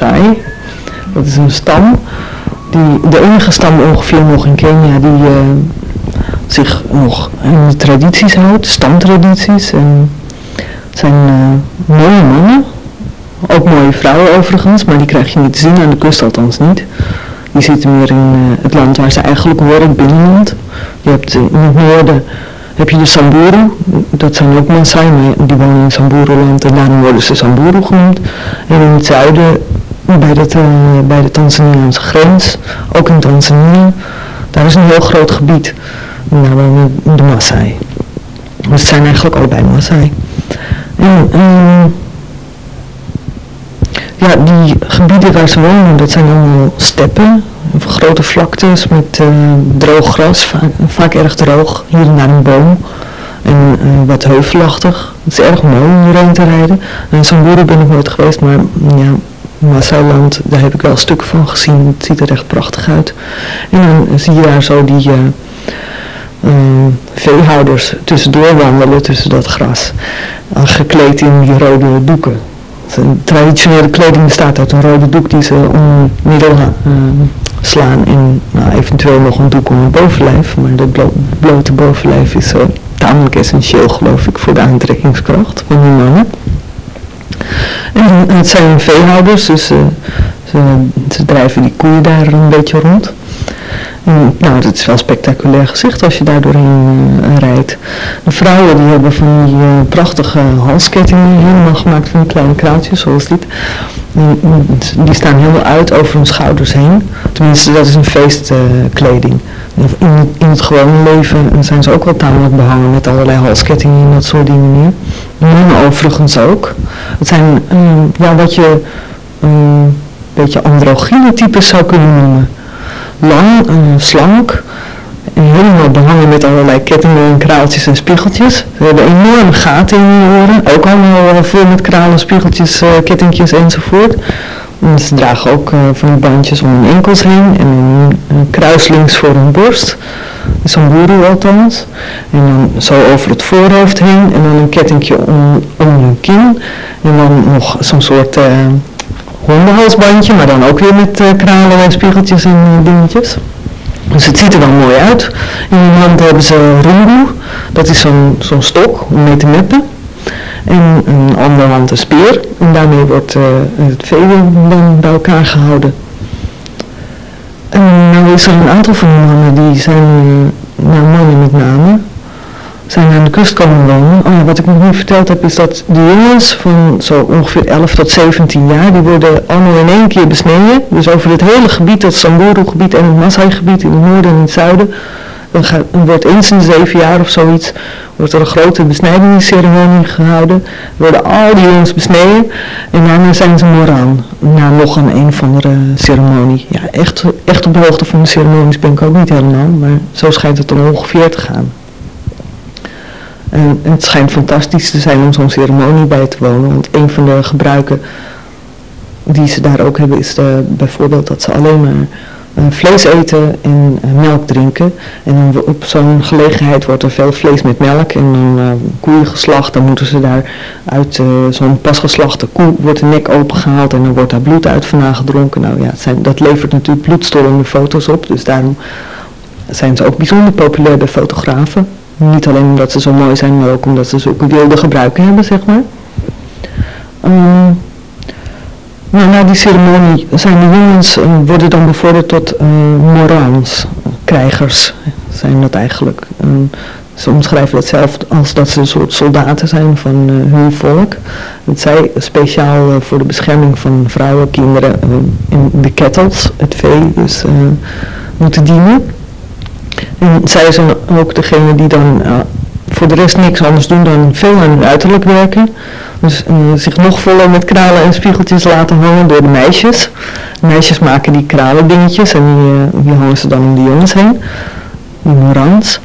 Maasai. Dat is een stam, die, de enige stam ongeveer nog in Kenia die uh, zich nog in de tradities houdt, stamtradities. En het zijn uh, mooie mannen, ook mooie vrouwen overigens, maar die krijg je niet te zien, aan de kust althans niet. Die zitten meer in uh, het land waar ze eigenlijk horen, het binnenland. Je hebt in het noorden heb je de Samburu, dat zijn ook Maasai, maar die wonen in Samburu-land en daarom worden ze Samburu genoemd. En in het zuiden, bij, uh, bij de Tanzaniaanse grens, ook in Tanzania, daar is een heel groot gebied. Wonen de Maasai. Dus het zijn eigenlijk allebei Maasai. En, um, ja, die gebieden waar ze wonen, dat zijn allemaal steppen, grote vlaktes met uh, droog gras, vaak, vaak, erg droog, hier en daar een boom en uh, wat heuvelachtig. Het is erg mooi om hierheen te rijden. En Samburu ben ik nooit geweest, maar ja, Maasailand, daar heb ik wel stukken van gezien. Het ziet er echt prachtig uit. En dan zie je daar zo die uh, veehouders tussendoor wandelen tussen dat gras, gekleed in die rode doeken. Zijn traditionele kleding bestaat uit een rode doek die ze om middel uh, slaan en nou, eventueel nog een doek om het bovenlijf. Maar dat blo blote bovenlijf is uh, tamelijk essentieel geloof ik voor de aantrekkingskracht van die mannen. En het zijn veehouders, dus uh, ze, ze drijven die koeien daar een beetje rond. En, nou, het is wel spectaculair gezicht als je daar doorheen uh, rijdt. De vrouwen die hebben van die uh, prachtige halskettingen helemaal gemaakt van kleine kraaltjes zoals dit. Die, die, staan helemaal uit over hun schouders heen. Tenminste, dat is een feestkleding. In, in, het gewone leven zijn ze ook wel tamelijk behangen met allerlei halskettingen en dat soort dingen. De mannen overigens ook. Het zijn ja, wat je een beetje androgyne types zou kunnen noemen lang, slank, en helemaal behangen met allerlei kettingen en kraaltjes en spiegeltjes. Ze hebben enorme gaten in hun oren, ook allemaal uh, vol met kralen, spiegeltjes, uh, kettingjes enzovoort. En ze dragen ook uh, van die bandjes om hun enkels heen en een, kruislings voor hun borst. Zo'n boeru althans. En dan zo over het voorhoofd heen en dan een kettingje om, om hun kin. En dan nog zo'n soort hondenhalsbandje, maar dan ook weer met uh, kralen en spiegeltjes en uh, dingetjes. Dus het ziet er wel mooi uit. In hun hand hebben ze rungu, dat is zo'n zo'n stok om mee te meppen. En een andere hand een speer. En daarmee wordt uh, het vee dan bij elkaar gehouden. En nou is er een aantal van die mannen die zijn, nou mannen met name, zijn aan de kust komen wonen. Oh wat ik nog niet verteld heb is dat de jongens van zo ongeveer 11 tot 17 jaar, die worden allemaal in één keer besneden. Dus over het hele gebied, dat Samburu-gebied en het Maasai-gebied in het noorden en in het zuiden, dan, wordt eens in zeven jaar of zoiets, wordt er een grote besnijdingsceremonie gehouden. worden al die jongens besneden en daarna zijn ze moraan. Na nog een een of andere ceremonie. Ja, echt, echt op de hoogte van de ceremonies ben ik ook niet helemaal, maar zo schijnt het dan ongeveer te gaan. Het schijnt fantastisch te zijn om zo'n ceremonie bij te wonen. Want een van de gebruiken die ze daar ook hebben is de, bijvoorbeeld dat ze alleen maar uh, vlees eten en uh, melk drinken. En op zo'n gelegenheid wordt er veel vlees met melk en dan uh, koeien geslacht. Dan moeten ze daar uit zo'n pasgeslachte koe wordt de nek opengehaald en dan wordt daar bloed uit vandaan gedronken. Nou ja, zijn, dat levert natuurlijk bloedstollende foto's op. Dus daarom zijn ze ook bijzonder populair bij fotografen. Niet alleen omdat ze zo mooi zijn, maar ook omdat ze zulke wilde gebruiken hebben, zeg maar. Um, nou, na die ceremonie zijn de jongens, uh, worden dan bevorderd tot uh, morans, krijgers zijn dat eigenlijk. Um, ze omschrijven dat zelf als dat ze een soort soldaten zijn van uh, hun volk. Dat zij speciaal voor de bescherming van vrouwen, kinderen uh, in de kettels, het vee, dus moeten dienen. En zij zijn ook degene die dan uh, voor de rest niks anders doen dan veel aan hun uiterlijk werken. Dus uh, zich nog voller met kralen en spiegeltjes laten hangen door de meisjes. De meisjes maken die kralen dingetjes en die, uh, die hangen ze dan om de jongens heen. Morans.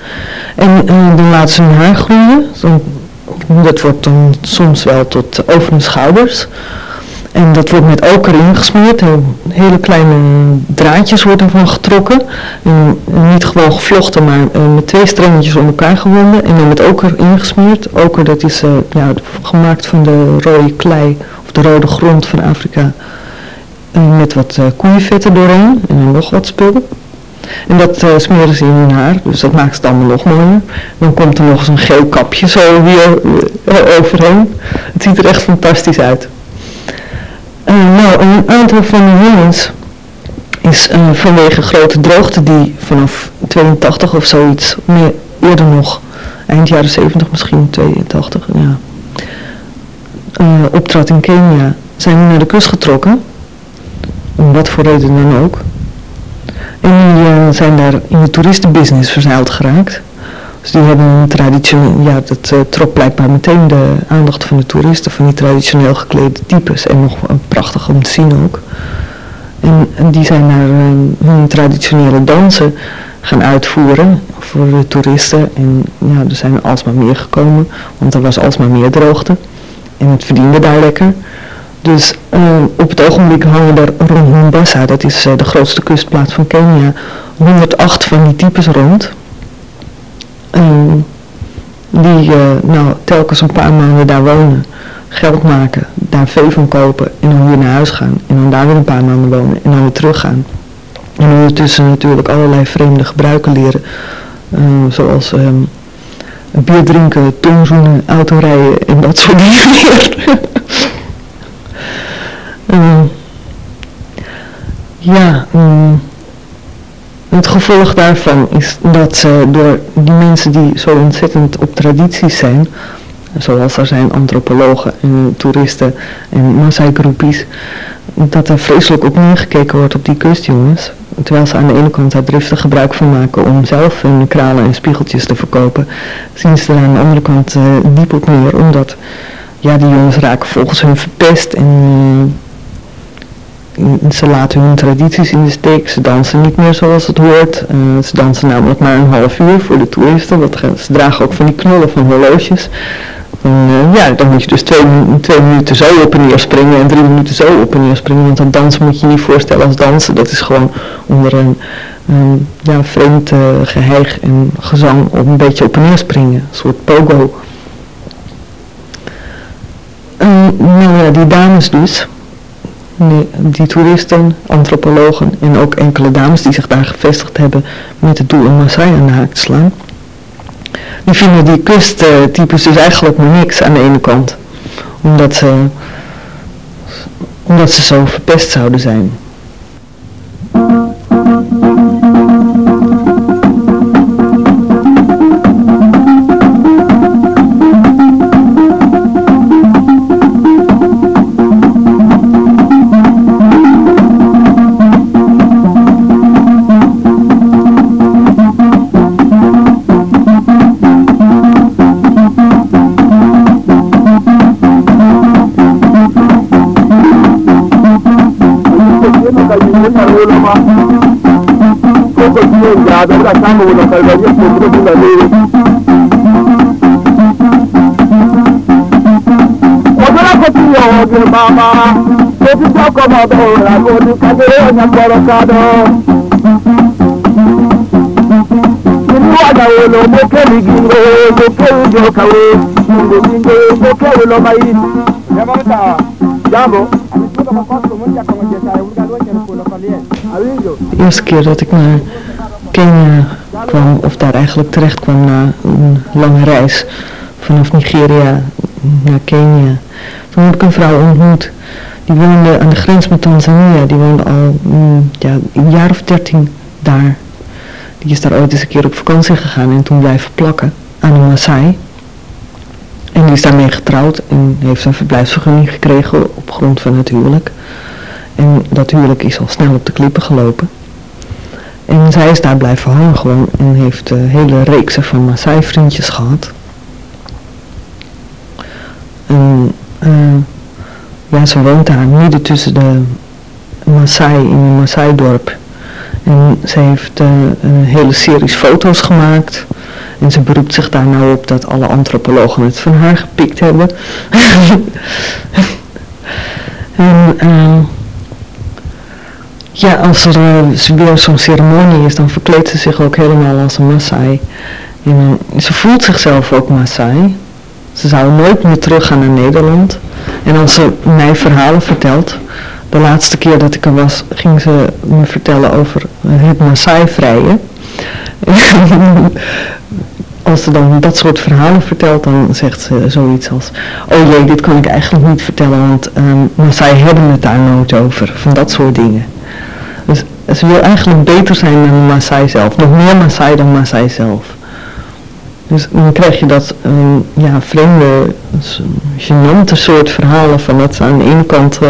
En dan laten ze hun haar groeien. Dat wordt dan soms wel tot over hun schouders. En dat wordt met oker ingesmeerd. Hele kleine draadjes worden ervan getrokken. En niet gewoon gevlochten, maar uh, met twee strengetjes om elkaar gewonden. En dan met oker ingesmeerd. Oker dat is ja, gemaakt van de rode klei, of de rode grond van Afrika, met wat koeienvetten doorheen en nog wat spullen. En dat uh, smeren ze in hun haar, dus dat maakt het allemaal nog mooier. Dan komt er nog eens een geel kapje zo weer overheen. Het ziet er echt fantastisch uit. Nou, een aantal van de jongens is uh, vanwege grote droogte die vanaf 82 of zoiets, meer, eerder nog, eind jaren 70 misschien, 82, ja, uh, optrad in Kenia, zijn naar de kust getrokken. Om wat voor reden dan ook. En die zijn daar in de toeristenbusiness verzeild geraakt. Dus die hebben een traditioneel, ja dat uh, trok blijkbaar meteen de aandacht van de toeristen, van die traditioneel geklede types. En nog prachtig om te zien ook. En, die zijn naar uh, hun traditionele dansen gaan uitvoeren voor de toeristen. En ja, er zijn alsmaar meer gekomen, want er was alsmaar meer droogte. En het verdiende daar lekker. Dus uh, op het ogenblik hangen er rond Mombasa, dat is uh, de grootste kustplaats van Kenia, 108 van die types rond. Die uh, nou, telkens een paar maanden daar wonen, geld maken, daar vee van kopen en dan weer naar huis gaan. En dan daar weer een paar maanden wonen en dan weer teruggaan. En ondertussen natuurlijk allerlei vreemde gebruiken leren, zoals um, bier drinken, tongzoenen, autorijden en dat soort dingen meer. Ja, um, het gevolg daarvan is dat uh, door die mensen die zo ontzettend op tradities zijn, zoals er zijn antropologen en toeristen en Maasai-groepies, dat er vreselijk op neergekeken wordt op die kustjongens. Terwijl ze aan de ene kant daar driftig gebruik van maken om zelf hun kralen en spiegeltjes te verkopen, zien ze er aan de andere kant uh, diep op neer, omdat ja, die jongens raken volgens hun verpest en ze laten hun tradities in de steek, ze dansen niet meer zoals het hoort. Uh, ze dansen namelijk maar een half uur voor de toeristen, want ze dragen ook van die knollen van horloges. En, uh, ja, dan moet je dus twee, twee minuten zo op en neer springen en drie minuten zo op en neer springen, want dat dansen moet je niet voorstellen als dansen. Dat is gewoon onder een, ja, vreemd uh, geheig en gezang op een beetje op en neer springen, een soort pogo. nou ja, die dames dus, die toeristen, antropologen en ook enkele dames die zich daar gevestigd hebben met het doel om Maasai aan de haak te slaan. Die vinden die kusttypes dus eigenlijk maar niks aan de ene kant. Omdat ze, omdat ze zo verpest zouden zijn. obrigado, abraçamos o Natal da Via Futuro o Janeiro. Odora kotiyo oge mama, ojú tó kọmọdé òrà kò ní kájéré ọ̀nà gbọ́rọ̀kadọ́. Ìlú àdàwò lọ mo kéwì gíngó, mo kéwì jọ o mo gíngó, mo kéwì lọ́ba yìí. Jambo. Eerste keer dat ik naar Kenia kwam, of daar eigenlijk terecht kwam na een lange reis vanaf Nigeria naar Kenia. Toen heb ik een vrouw ontmoet. Die woonde aan de grens met Tanzania. Die woonde al mm, ja, een jaar of dertien daar. Die is daar ooit eens een keer op vakantie gegaan en toen blijven plakken aan de Maasai. En die is daarmee getrouwd en heeft een verblijfsvergunning gekregen op grond van het huwelijk. En dat huwelijk is al snel op de klippen gelopen. En zij is daar blijven hangen gewoon en heeft uh, hele reeksen van Maasai vriendjes gehad. En uh, ja, ze woont daar midden tussen de Maasai in een Maasai dorp. En ze heeft uh, een hele series foto's gemaakt. En ze beroept zich daar nou op dat alle antropologen het van haar gepikt hebben. en uh, ja, als er weer zo'n ceremonie is, dan verkleedt ze zich ook helemaal als een Maasai. Ze voelt zichzelf ook Maasai. Ze zou nooit meer teruggaan naar Nederland. En als ze mij verhalen vertelt, de laatste keer dat ik er was, ging ze me vertellen over het Maasai-vrije. als ze dan dat soort verhalen vertelt, dan zegt ze zoiets als... Oh jee, dit kan ik eigenlijk niet vertellen, want um, Maasai hebben het daar nooit over. Van dat soort dingen. Ze wil eigenlijk beter zijn dan Maasai zelf. Nog meer Maasai dan Maasai zelf. Dus dan krijg je dat um, ja, vreemde, genante soort verhalen van dat ze aan de ene kant uh,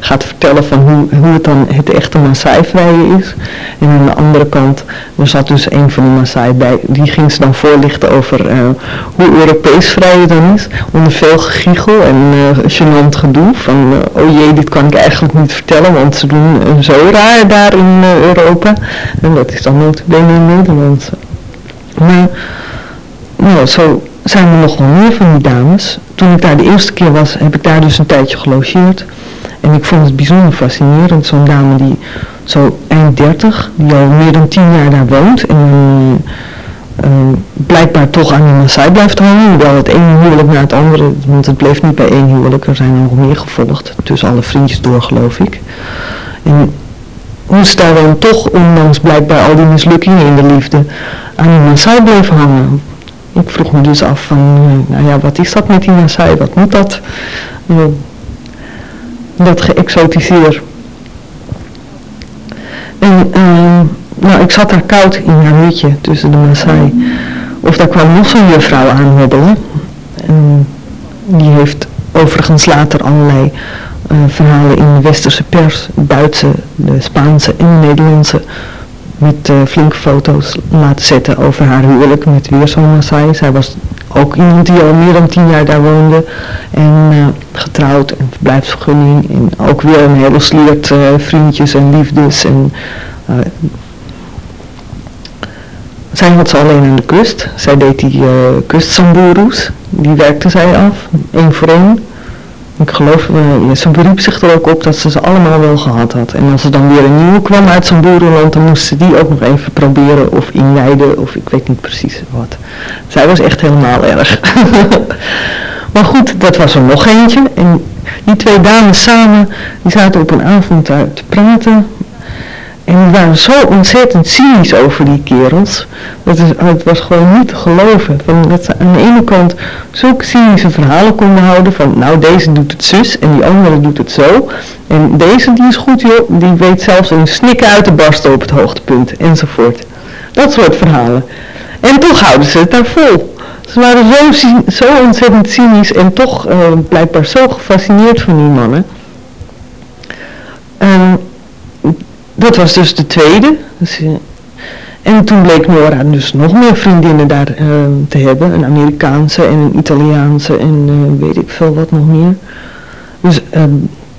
gaat vertellen van hoe, hoe het dan het echte Maasai-vrije is. En aan de andere kant, er zat dus een van de Maasai bij, die ging ze dan voorlichten over uh, hoe Europees vrije dan is. Onder veel gegiegel en uh, genant gedoe van, oh jee, dit kan ik eigenlijk niet vertellen, want ze doen zo raar daar in Europa. En dat is dan notabene in Nederland. Maar nou, zo zijn er nog wel meer van die dames. Toen ik daar de eerste keer was, heb ik daar dus een tijdje gelogeerd. En ik vond het bijzonder fascinerend, zo'n dame die zo eind 30, die al meer dan 10 jaar daar woont. En uh, blijkbaar toch aan de Maasai blijft hangen, hoewel het ene huwelijk naar het andere, want het bleef niet bij één huwelijk, er zijn nog meer gevolgd, tussen alle vriendjes door geloof ik. En hoe ze daar dan toch, ondanks blijkbaar al die mislukkingen in de liefde, aan die Maasai bleef hangen ik vroeg me dus af van, eh, nou ja, wat is dat met die Maasai? Wat moet dat? Uh, dat geëxotiseer. En uh, nou, ik zat daar koud in haar hutje tussen de Maasai. Of daar kwam nog zo'n juffrouw aanhobbelen. En die heeft overigens later allerlei verhalen in de westerse pers, Duitse, de Spaanse en de Nederlandse met uh, flinke foto's laten zetten over haar huwelijk met weer zo'n Maasai. Zij was ook iemand die al meer dan tien jaar daar woonde en uh, getrouwd en verblijfsvergunning en ook weer een hele sliert uh, vriendjes en liefdes en zij had ze alleen aan de kust. Zij deed die uh, die werkte zij af, één voor één. Ik geloof, uh, ze beriep zich er ook op dat ze ze allemaal wel gehad had. En als er dan weer een nieuwe kwam uit zijn boerenland, dan moest ze die ook nog even proberen of inwijden of ik weet niet precies wat. Zij was echt helemaal erg. maar goed, dat was er nog eentje. En die twee dames samen, die zaten op een avond daar te praten. En die waren zo ontzettend cynisch over die kerels. Dat is, het was gewoon niet te geloven. Van dat ze aan de ene kant zulke cynische verhalen konden houden van nou deze doet het zus en die andere doet het zo. En deze die is goed joh, die weet zelfs een snikken uit te barsten op het hoogtepunt enzovoort. Dat soort verhalen. En toch houden ze het daar vol. Ze waren zo, zo ontzettend cynisch en toch uh, blijkbaar zo gefascineerd van die mannen. Um, dat was dus de tweede. Dus, uh, en toen bleek Nora dus nog meer vriendinnen daar uh, te hebben. Een Amerikaanse en een Italiaanse en uh, weet ik veel wat nog meer. Dus ehm,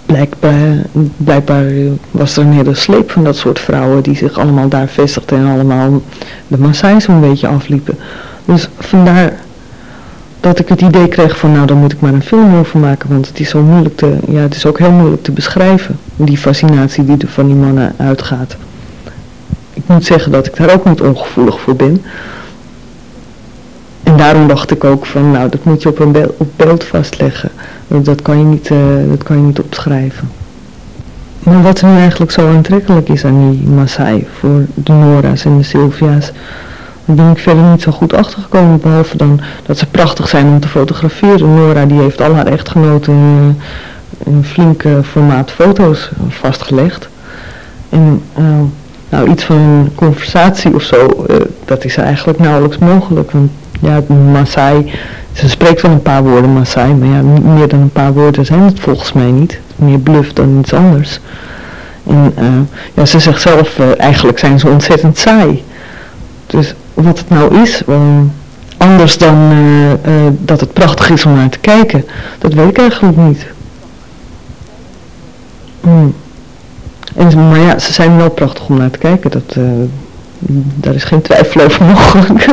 blijkbaar, blijkbaar was er een hele sleep van dat soort vrouwen die zich allemaal daar vestigden en allemaal de Maasai zo'n beetje afliepen. Dus vandaar dat ik het idee kreeg van nou dan moet ik maar een film over maken, want het is zo moeilijk te, ja het is ook heel moeilijk te beschrijven, die fascinatie die er van die mannen uitgaat. Ik moet zeggen dat ik daar ook niet ongevoelig voor ben. En daarom dacht ik ook van nou dat moet je op een beeld, op beeld vastleggen, dat kan, je niet, uh, dat kan je niet opschrijven. Maar wat nu eigenlijk zo aantrekkelijk is aan die Maasai voor de Nora's en de Sylvia's, daar ben ik verder niet zo goed achtergekomen, behalve dan dat ze prachtig zijn om te fotograferen. Nora die heeft al haar echtgenoten in uh, een flinke formaat foto's vastgelegd. En uh, nou, iets van een conversatie of zo, uh, dat is eigenlijk nauwelijks mogelijk. Want ja, Maasai, ze spreekt wel een paar woorden Maasai, maar ja, meer dan een paar woorden zijn het volgens mij niet. Meer bluff dan iets anders. En ja, ze zegt zelf, eigenlijk zijn ze ontzettend saai. Dus wat het nou is, um, anders dan uh, uh, dat het prachtig is om naar te kijken, dat weet ik eigenlijk niet. Hmm. Maar ja, ze zijn wel prachtig om naar te kijken, dat, daar is geen twijfel over mogelijk.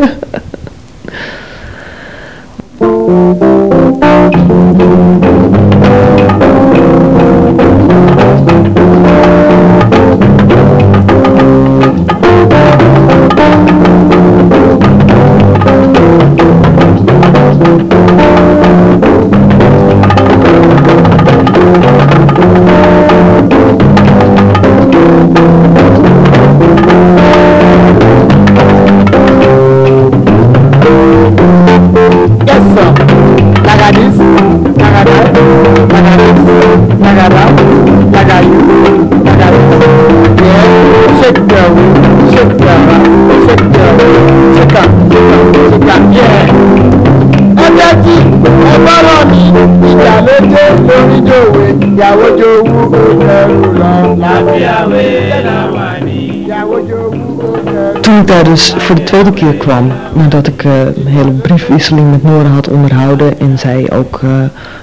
ìyàwó jowú ó jẹrù lọ láfíàwé làwà ní ìyàwó jowú ó jẹrù. Toen ik daar dus voor de tweede keer kwam, nadat ik eh, een hele briefwisseling met Nora had onderhouden en zij ook eh,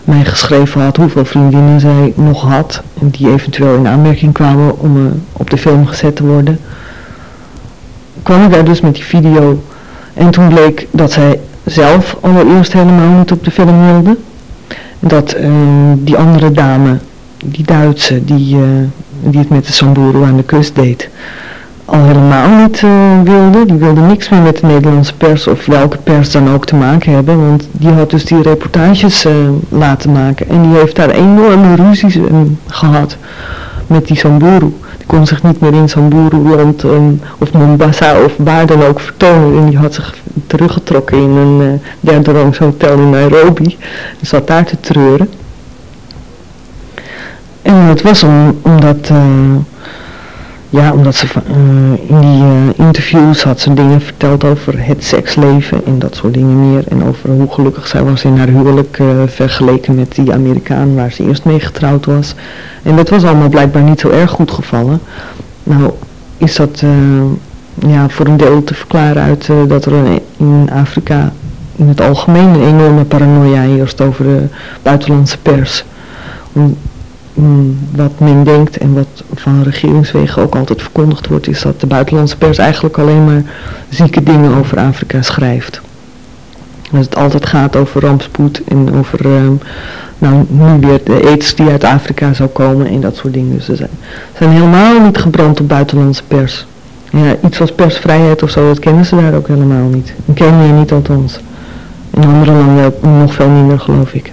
mij geschreven had hoeveel vriendinnen zij nog had en die eventueel in aanmerking kwamen om eh, op de film gezet te worden, kwam ik daar dus met die video en toen bleek dat zij zelf allereerst helemaal niet op de film wilde. Dat eh, die andere dame, die Duitse, die, eh, die het met de Samburu aan de kust deed, al helemaal niet eh, wilde. Die wilde niks meer met de Nederlandse pers of welke pers dan ook te maken hebben. Want die had dus die reportages eh, laten maken. En die heeft daar enorme ruzies eh, gehad met die Samburu. Die kon zich niet meer in Samburu-land um, of Mombasa of waar dan ook vertonen. En die had zich teruggetrokken in een uh, derde rangs hotel in Nairobi. En zat daar te treuren. En dat was om, omdat... Uh, ja, omdat ze uh, in die interviews had ze dingen verteld over het seksleven en dat soort dingen meer. En over hoe gelukkig zij was in haar huwelijk vergeleken met die Amerikaan waar ze eerst mee getrouwd was. En dat was allemaal blijkbaar niet zo erg goed gevallen. Nou is dat ja, voor een deel te verklaren uit dat er een, in Afrika in het algemeen een enorme paranoia heerst over de buitenlandse pers. Om, wat men denkt en wat van regeringswegen ook altijd verkondigd wordt, is dat de buitenlandse pers eigenlijk alleen maar zieke dingen over Afrika schrijft. Dat het altijd gaat over rampspoed en over, um, nou nu weer de aids die uit Afrika zou komen en dat soort dingen. Dus ze zijn, zijn helemaal niet gebrand op buitenlandse pers. Ja, iets als persvrijheid of zo, dat kennen ze daar ook helemaal niet. In Kenia niet althans. In andere landen nog veel minder geloof ik.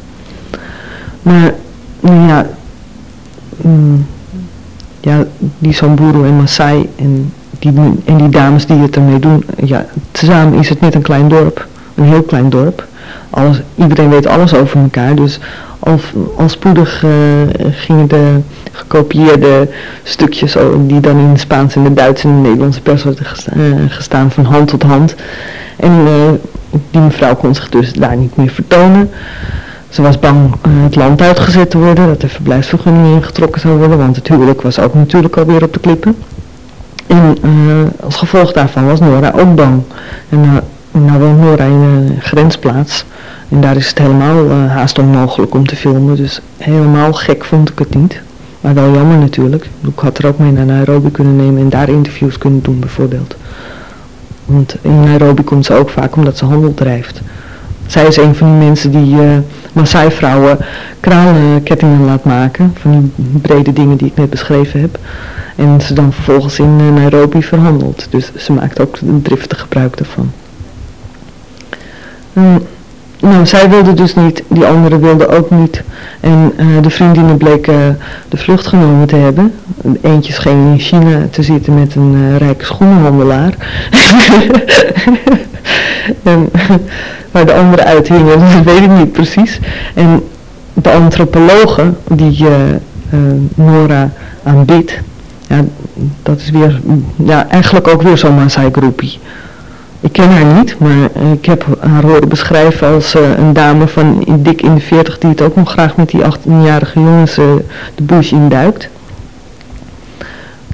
Maar, ja, Mm, ja, die Samburu en Maasai en die, en die dames die het ermee doen, ja, tezamen is het net een klein dorp, een heel klein dorp. Alles, iedereen weet alles over elkaar, dus al, al spoedig uh, gingen de gekopieerde stukjes die dan in de Spaans en de Duitse en de Nederlandse pers hadden gestaan, uh, gestaan van hand tot hand. En uh, die mevrouw kon zich dus daar niet meer vertonen. Ze was bang het land uitgezet te worden, dat de verblijfsvergunning ingetrokken zou worden, want het huwelijk was ook natuurlijk alweer op de klippen. En als gevolg daarvan was Nora ook bang. En nou in een grensplaats en daar is het helemaal haast onmogelijk om te filmen, dus helemaal gek vond ik het niet. Maar wel jammer natuurlijk. Ik had er ook mee naar Nairobi kunnen nemen en daar interviews kunnen doen bijvoorbeeld. Want in Nairobi komt ze ook vaak omdat ze handel drijft. Zij is een van die mensen die uh, Maasai-vrouwen kraalkettingen laat maken. Van die brede dingen die ik net beschreven heb. En ze dan vervolgens in Nairobi verhandelt. Dus ze maakt ook driftig gebruik daarvan. Um, nou, zij wilde dus niet, die anderen wilden ook niet. En uh, de vriendinnen bleken de vlucht genomen te hebben. Eentje scheen in China te zitten met een uh, rijke schoenenhandelaar. en, waar de anderen uithingen, dat weet ik niet precies. En de antropologe die Nora aanbidt, ja, dat is weer, ja, eigenlijk ook weer zo'n Maasai-groepie. Ik ken haar niet, maar ik heb haar horen beschrijven als uh, een dame van dik in de 40 die het ook nog graag met die 18-jarige jongens uh, de bush induikt.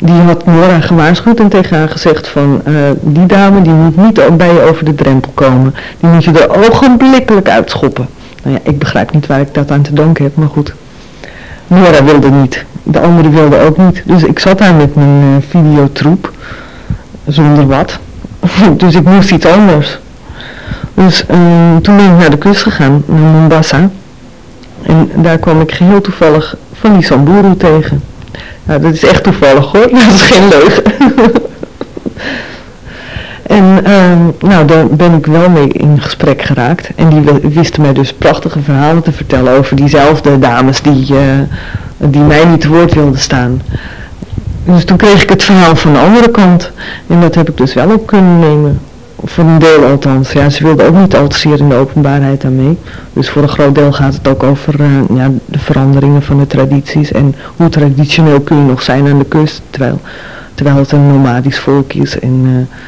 Die had Nora gewaarschuwd en tegen haar gezegd van die dame die moet niet bij je over de drempel komen. Die moet je er ogenblikkelijk uitschoppen. Nou ja, ik begrijp niet waar ik dat aan te danken heb, maar goed. Nora wilde niet. De anderen wilden ook niet. Dus ik zat daar met mijn videotroep. Zonder wat. dus ik moest iets anders. Dus um, toen ben ik naar de kust gegaan, naar Mombasa. En daar kwam ik geheel toevallig van die Samburu tegen. Nou, dat is echt toevallig hoor, dat is geen leugen. en um, nou, daar ben ik wel mee in gesprek geraakt. En die wisten mij dus prachtige verhalen te vertellen over diezelfde dames die, uh, die mij niet te woord wilden staan. Dus toen kreeg ik het verhaal van de andere kant. En dat heb ik dus wel op kunnen nemen. Voor een deel althans. Ja, ze wilden ook niet al te zeer in de openbaarheid daarmee. Dus voor een groot deel gaat het ook over uh, ja, de veranderingen van de tradities. En hoe traditioneel kun je nog zijn aan de kust. Terwijl, terwijl het een nomadisch volk is. En uh,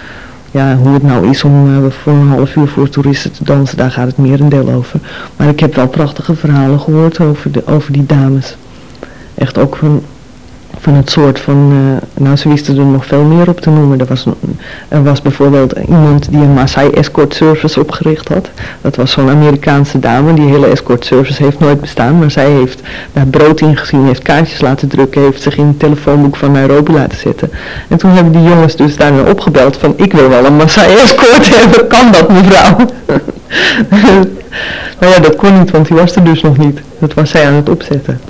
ja, hoe het nou is om voor een half uur voor toeristen te dansen, daar gaat het merendeel over. Maar ik heb wel prachtige verhalen gehoord over, de, over die dames. Echt ook van van het soort van, uh, nou ze wisten er nog veel meer op te noemen. Er was, er was bijvoorbeeld iemand die een Maasai escort service opgericht had. Dat was zo'n Amerikaanse dame, die hele escort service heeft nooit bestaan, maar zij heeft daar brood in gezien, heeft kaartjes laten drukken, heeft zich in het telefoonboek van Nairobi laten zetten. En toen hebben die jongens dus daar opgebeld van ik wil wel een Maasai escort hebben, kan dat mevrouw? nou ja, dat kon niet, want die was er dus nog niet. Dat was zij aan het opzetten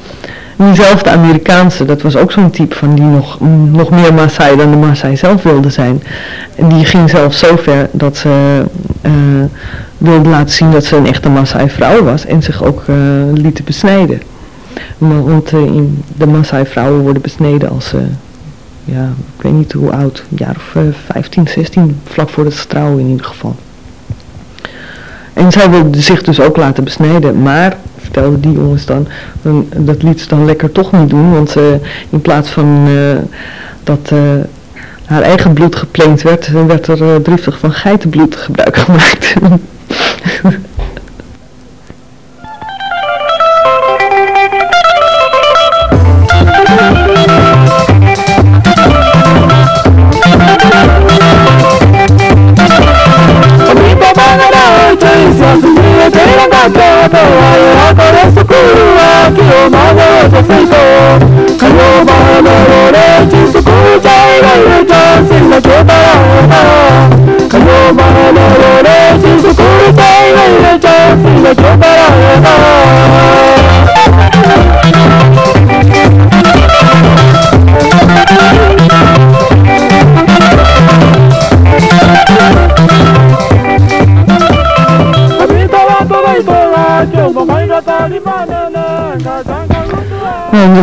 diezelfde Amerikaanse, dat was ook zo'n type van die nog, nog meer Maasai dan de Maasai zelf wilde zijn. En die ging zelfs zo ver dat ze uh, wilde laten zien dat ze een echte Maasai vrouw was en zich ook uh, lieten besnijden. Want in de Maasai vrouwen worden besneden als ze, ja, ik weet niet hoe oud, een jaar of 15, 16, vlak voor het trouwen in ieder geval. En zij wilde zich dus ook laten besnijden, maar vertelden die jongens dan, dat liet ze dan lekker toch niet doen, want uh, in plaats van uh, dat uh, haar eigen bloed gepleend werd, werd er driftig van geitenbloed gebruik gemaakt. mano de feito Cayó bajo la derecha y su cucha y la derecha sin la chupa Cayó bajo la derecha y su cucha y la derecha sin la chupa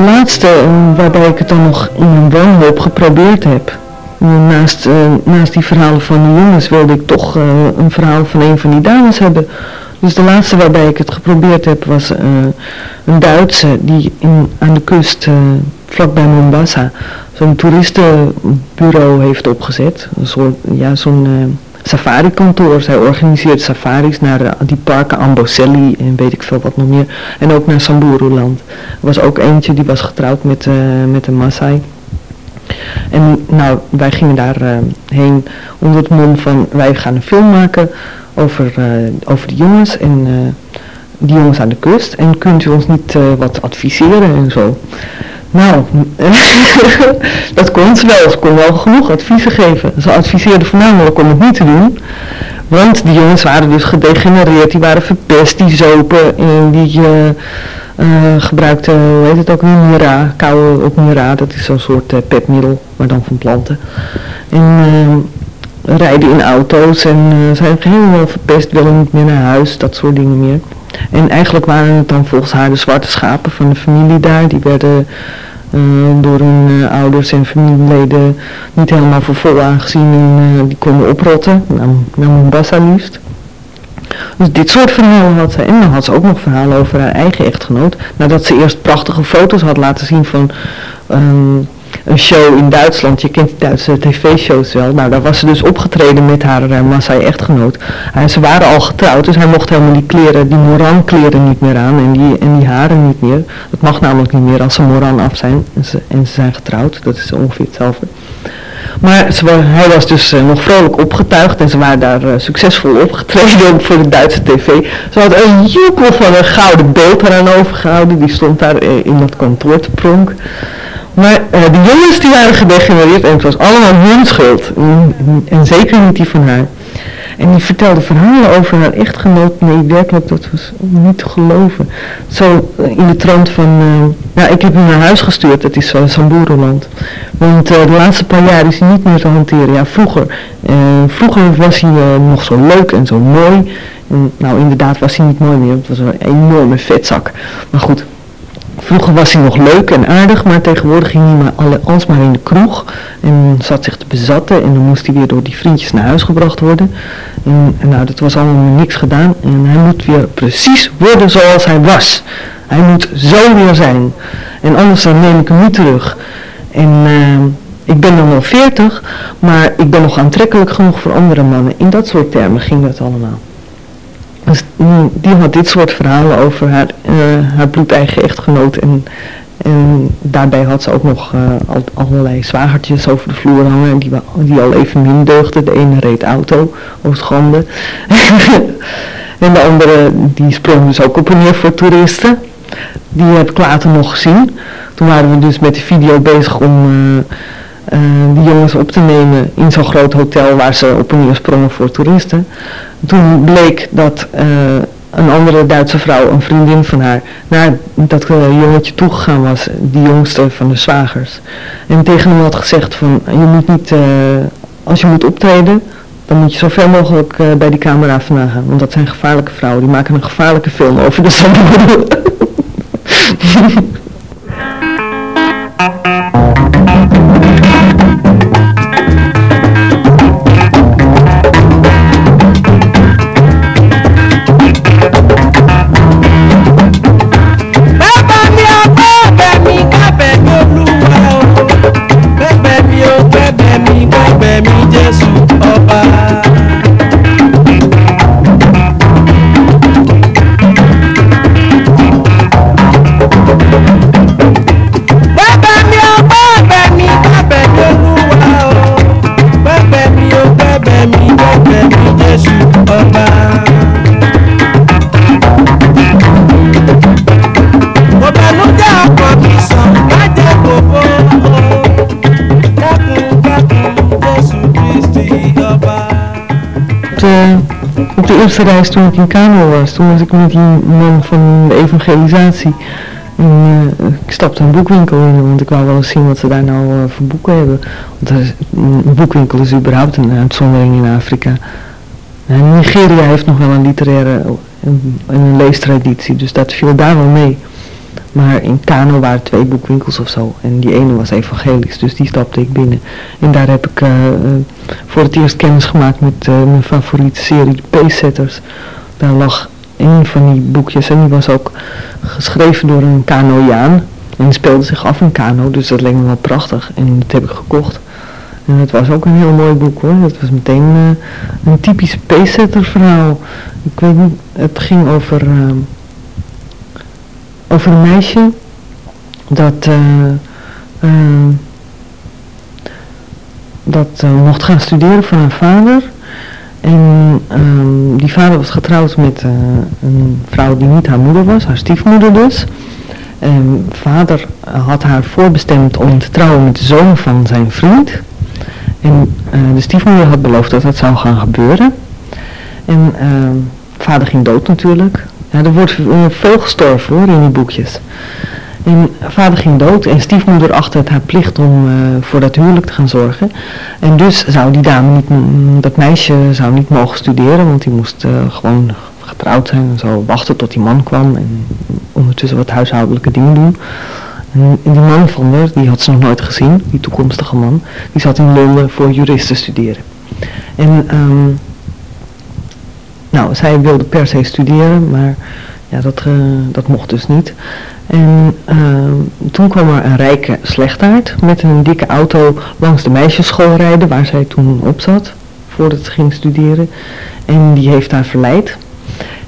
laatste eh, waarbij ik het dan nog in een woonhoop geprobeerd heb. Naast, uh, naast die verhalen van de jongens wilde ik toch uh, een verhaal van een van die dames hebben. Dus de laatste waarbij ik het geprobeerd heb was uh, een Duitse die aan de kust vlakbij Mombasa zo'n toeristenbureau heeft opgezet. Een ja, zo'n safari-kantoor. Zij organiseert safaris naar uh, die parken Amboseli en weet ik veel wat nog meer. En ook naar Samburu-land. Er was ook eentje die was getrouwd met, uh, met een Maasai. En nou, wij gingen daar uh, heen onder het mom van wij gaan een film maken over, over de jongens en die jongens aan de kust. En kunt u ons niet wat adviseren en zo. Nou, dat kon ze wel. Ze kon wel genoeg adviezen geven. Ze adviseerden voornamelijk om het niet te doen. Want die jongens waren dus gedegenereerd, die waren verpest, die zopen en die uh, uh, gebruikten, hoe heet het ook, Mira, koude op Mira, dat is zo'n soort uh, petmiddel, maar dan van planten. En rijden in auto's en zijn helemaal verpest, willen niet meer naar huis, dat soort dingen meer. En eigenlijk waren het dan volgens haar de zwarte schapen van de familie daar. Die werden uh, door hun uh, ouders en familieleden niet helemaal voor vol aangezien en uh, die konden oprotten. Naar, naar Mombasa liefst. Dus dit soort verhalen had ze. En dan had ze ook nog verhalen over haar eigen echtgenoot. Nadat ze eerst prachtige foto's had laten zien van um, een show in Duitsland. Je kent Duitse tv-shows wel. Nou, daar was ze dus opgetreden met haar uh, Maasai-echtgenoot. En ze waren al getrouwd, dus hij mocht helemaal die kleren, die Moran-kleren niet meer aan en die, en die haren niet meer. Dat mag namelijk niet meer als ze Moran af zijn en ze, en ze zijn getrouwd. Dat is ongeveer hetzelfde. Maar ze, hij was dus uh, nog vrolijk opgetuigd en ze waren daar uh, succesvol opgetreden voor de Duitse tv. Ze had een joekel van een gouden beeld eraan overgehouden. Die stond daar in dat kantoor te pronk. Maar uh, de jongens die waren gedegenereerd en het was allemaal hun schuld. En, zeker niet die van haar. En die vertelde verhalen over haar echtgenoot. Nee, werkelijk, dat was niet te geloven. Zo uh, in de trant van, uh, nou ik heb hem naar huis gestuurd, dat is zo Samboerenland. Want de laatste paar jaar is hij niet meer te hanteren. Ja, vroeger, vroeger was hij nog zo leuk en zo mooi. Nou, inderdaad was hij niet mooi meer, het was een enorme vetzak. Maar goed, Vroeger was hij nog leuk en aardig, maar tegenwoordig ging hij maar alle, alsmaar in de kroeg en zat zich te bezatten en dan moest hij weer door die vriendjes naar huis gebracht worden. En, nou, dat was allemaal niks gedaan en hij moet weer precies worden zoals hij was. Hij moet zo weer zijn en anders dan neem ik hem niet terug. En uh, ik ben dan wel 40, maar ik ben nog aantrekkelijk genoeg voor andere mannen. In dat soort termen ging dat allemaal. Dus mm, die had dit soort verhalen over haar, uh, haar bloedeigen echtgenoot en, en daarbij had ze ook nog al, allerlei zwagertjes over de vloer hangen die, die al even min deugden. De ene reed auto, op schande. en de andere die sprong dus ook op en neer voor toeristen. Die heb ik later nog gezien. Toen waren we dus met de video bezig om... Uh, uh, die jongens op te nemen in zo'n groot hotel waar ze op en neer sprongen voor toeristen. Toen bleek dat uh, een andere Duitse vrouw, een vriendin van haar, naar dat uh, jongetje toegegaan was, die jongste van de zwagers. En tegen hem had gezegd van, je moet niet, als je moet optreden, dan moet je zo ver mogelijk bij die camera vandaan gaan. Want dat zijn gevaarlijke vrouwen, die maken een gevaarlijke film over de zandboel. Op de eerste reis toen ik in Kano was, toen was ik met die man van de evangelisatie. En, uh, ik stapte een boekwinkel in, want ik wou wel eens zien wat ze daar nou uh, voor boeken hebben. Want is, een boekwinkel is überhaupt een uitzondering in Afrika. En Nigeria heeft nog wel een literaire en een leestraditie, dus dat viel daar wel mee. Maar in Kano waren twee boekwinkels of zo. En die ene was evangelisch, dus die stapte ik binnen. En daar heb ik uh, voor het eerst kennis gemaakt met uh, mijn favoriete serie, de Pacesetters. Daar lag een van die boekjes en die was ook geschreven door een Kanoiaan. En speelde zich af in Kano, dus dat leek me wel prachtig. En dat heb ik gekocht. En het was ook een heel mooi boek hoor. Het was meteen uh, een typisch Pacesetter verhaal. Ik weet niet, het ging over over een meisje dat, dat uh, mocht gaan studeren van haar vader. En ehm, die vader was getrouwd met een vrouw die niet haar moeder was, haar stiefmoeder dus. En vader had haar voorbestemd om te trouwen met de zoon van zijn vriend. En de stiefmoeder had beloofd dat dat zou gaan gebeuren. En ehm, vader ging dood natuurlijk. Ja, er wordt veel gestorven hoor in die boekjes. En vader ging dood en stiefmoeder achtte het haar plicht om uh, voor dat huwelijk te gaan zorgen. En dus zou die dame niet, dat meisje zou niet mogen studeren, want die moest uh, gewoon getrouwd zijn en zo wachten tot die man kwam en ondertussen wat huishoudelijke dingen doen. En die man van haar, die had ze nog nooit gezien, die toekomstige man, die zat in Londen voor jurist te studeren. En um, nou, zij wilde per se studeren, maar ja, dat, uh, dat mocht dus niet. En uh, toen kwam er een rijke slechtaard met een dikke auto langs de meisjesschool rijden, waar zij toen op zat, voordat ze ging studeren. En die heeft haar verleid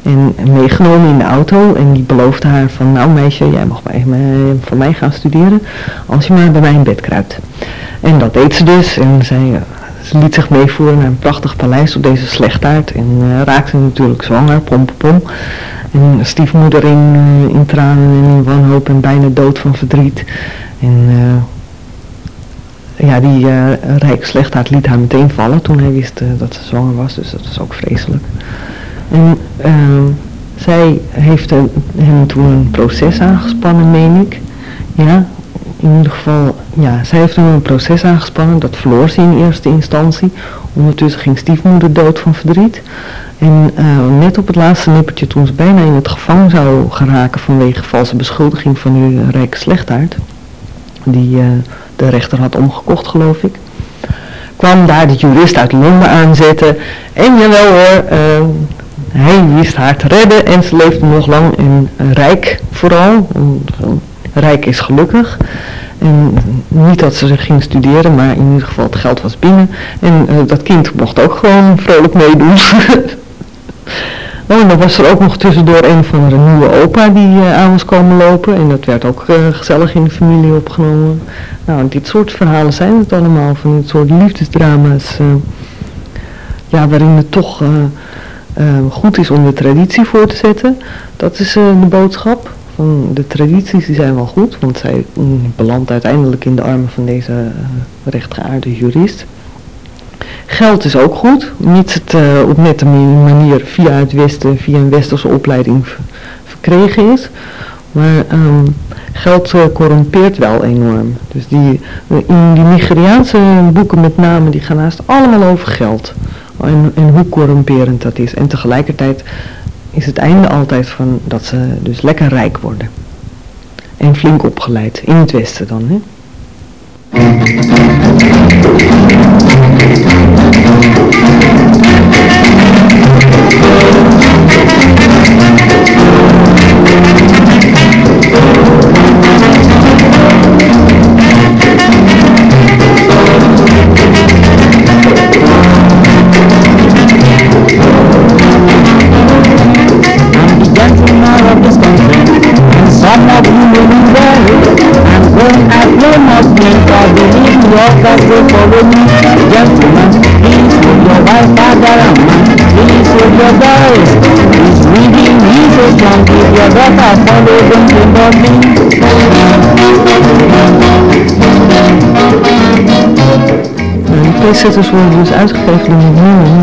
en meegenomen in de auto en die beloofde haar van, nou meisje, jij mag bij mij, van mij gaan studeren als je maar bij mij in bed kruipt. En dat deed ze dus en zij ze liet zich meevoeren naar een prachtig paleis op deze slechtaard en uh, raakte natuurlijk zwanger, pom pom. En stiefmoeder in, uh, in tranen en in wanhoop en bijna dood van verdriet. En uh, ja, die rijke slechtaard liet haar meteen vallen toen hij wist dat ze zwanger was, dus dat was ook vreselijk. En zij heeft hem toen een proces aangespannen, meen ik. Ja, in ieder geval, ja, zij heeft toen een proces aangespannen, dat verloor ze in eerste instantie. Ondertussen ging stiefmoeder dood van verdriet. En uh, net op het laatste nippertje, toen ze bijna in het gevangen zou geraken vanwege valse beschuldiging van die rijke slechtaard, die uh, de rechter had omgekocht geloof ik, kwam daar de jurist uit Londen aanzetten. En jawel hoor, uh, hij wist haar te redden en ze leefde nog lang en rijk vooral. Rijk is gelukkig. En niet dat ze ging studeren, maar in ieder geval het geld was binnen. En dat kind mocht ook gewoon vrolijk meedoen. Oh, en dan was er ook nog tussendoor een van de nieuwe opa die uh, aan was komen lopen. En dat werd ook uh, gezellig in de familie opgenomen. Nou, dit soort verhalen zijn het allemaal. Van dit soort liefdesdrama's. Ja, waarin het toch goed is om de traditie voor te zetten. Dat is de boodschap. Van de tradities die zijn wel goed. Want zij belandt uiteindelijk in de armen van deze rechtgeaarde jurist. Geld is ook goed, niet het uh, op nette manier via het Westen, via een westerse opleiding verkregen is. Maar um, geld uh, corrumpeert wel enorm. Dus die, in die Nigeriaanse boeken met name, die gaan naast allemaal over geld. En, en hoe corrumperend dat is. En tegelijkertijd is het einde altijd van dat ze dus lekker rijk worden. En flink opgeleid, in het Westen dan. Hè? Believe you all can go follow me Gentlemen, please your your your playsetters worden dus uitgegeven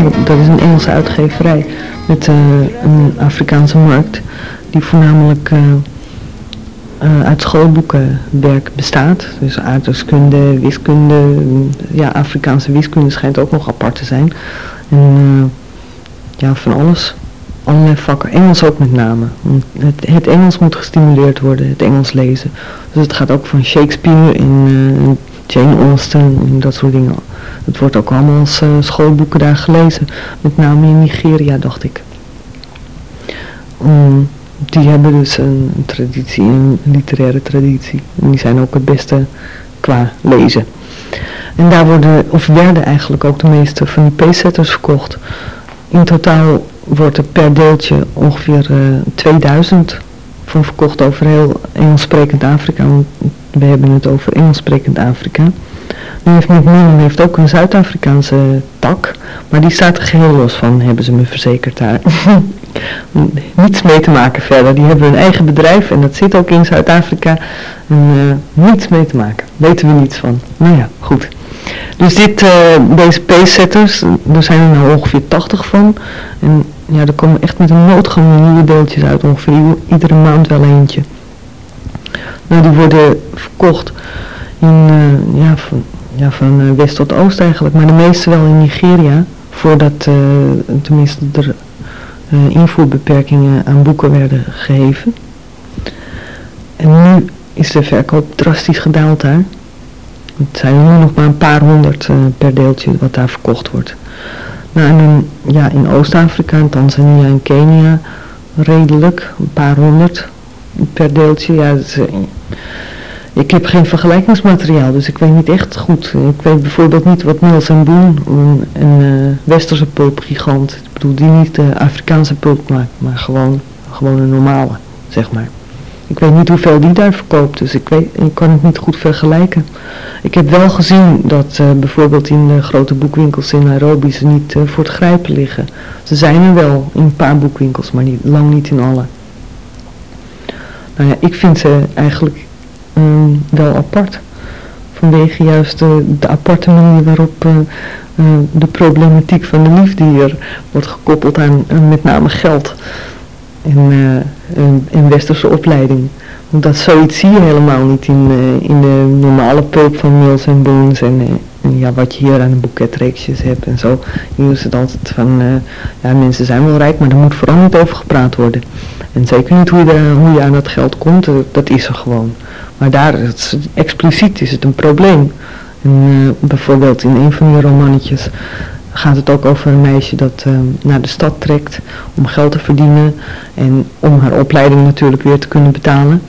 door dat is een Engelse uitgeverij met uh, een Afrikaanse markt die voornamelijk uh, uh, uit schoolboekenwerk bestaat. Dus aardrijkskunde, wiskunde, ja, Afrikaanse wiskunde schijnt ook nog apart te zijn. En uh, ja, van alles. Allerlei vakken. Engels ook met name. Het, het, Engels moet gestimuleerd worden, het Engels lezen. Dus het gaat ook van Shakespeare en uh, Jane Austen en dat soort dingen. Het wordt ook allemaal als schoolboeken daar gelezen. Met name in Nigeria, dacht ik. Um, die hebben dus een, traditie, een literaire traditie. En die zijn ook het beste qua lezen. En daar worden, of werden eigenlijk ook de meeste van die paysetters verkocht. In totaal wordt er per deeltje ongeveer uh, eh, 2000 van verkocht over heel Engelssprekend Afrika. Want we hebben het over Engelssprekend Afrika. Nu heeft McMillan heeft ook een Zuid-Afrikaanse tak, maar die staat er geheel los van, hebben ze me verzekerd daar. niets mee te maken verder. Die hebben hun eigen bedrijf en dat zit ook in Zuid-Afrika. En uh, niets mee te maken. Weten we niets van. Nou ja, goed. Dus dit, uh, deze pacesetters, er zijn er nou ongeveer 80 van. En ja, er komen echt met een noodgang nieuwe deeltjes uit. Ongeveer iedere maand wel eentje. Nou, die worden verkocht in, uh, ja, van, ja, van west tot oost eigenlijk. Maar de meeste wel in Nigeria. Voordat tenminste er invoerbeperkingen aan boeken werden geheven. En nu is de verkoop drastisch gedaald daar. Het zijn er nu nog maar een paar honderd uh, per deeltje wat daar verkocht wordt. Nou, en in, ja, in Oost-Afrika, in Tanzania en Kenia redelijk, een paar honderd per deeltje. Ja, uh, ik heb geen vergelijkingsmateriaal, dus ik weet niet echt goed. Ik weet bijvoorbeeld niet wat Niels en Boon, een, een uh, westerse pulpgigant, ik bedoel die niet de Afrikaanse pulp maakt, maar gewoon, gewoon een normale, zeg maar. Ik weet niet hoeveel die daar verkoopt, dus ik, weet, ik kan het niet goed vergelijken. Ik heb wel gezien dat uh, bijvoorbeeld in de grote boekwinkels in Nairobi ze niet uh, voor het grijpen liggen. Ze zijn er wel in een paar boekwinkels, maar niet, lang niet in alle. Nou ja, ik vind ze eigenlijk um, wel apart. Vanwege juist de, de aparte manier waarop uh, uh, de problematiek van de liefde hier wordt gekoppeld aan met name geld en, westerse opleiding. Want dat zoiets zie je helemaal niet in, in de normale pulp van Mills en Boons en, en, ja, wat je hier aan de boeketreeksjes hebt en zo. Hier is het altijd van, ja mensen zijn wel rijk, maar er moet vooral niet over gepraat worden. En zeker niet hoe je, aan dat geld komt, dat is er gewoon. Maar daar, het, expliciet is het een probleem. En, uh, bijvoorbeeld in een van die romannetjes gaat het ook over een meisje dat naar de stad trekt om geld te verdienen en om haar opleiding natuurlijk weer te kunnen betalen.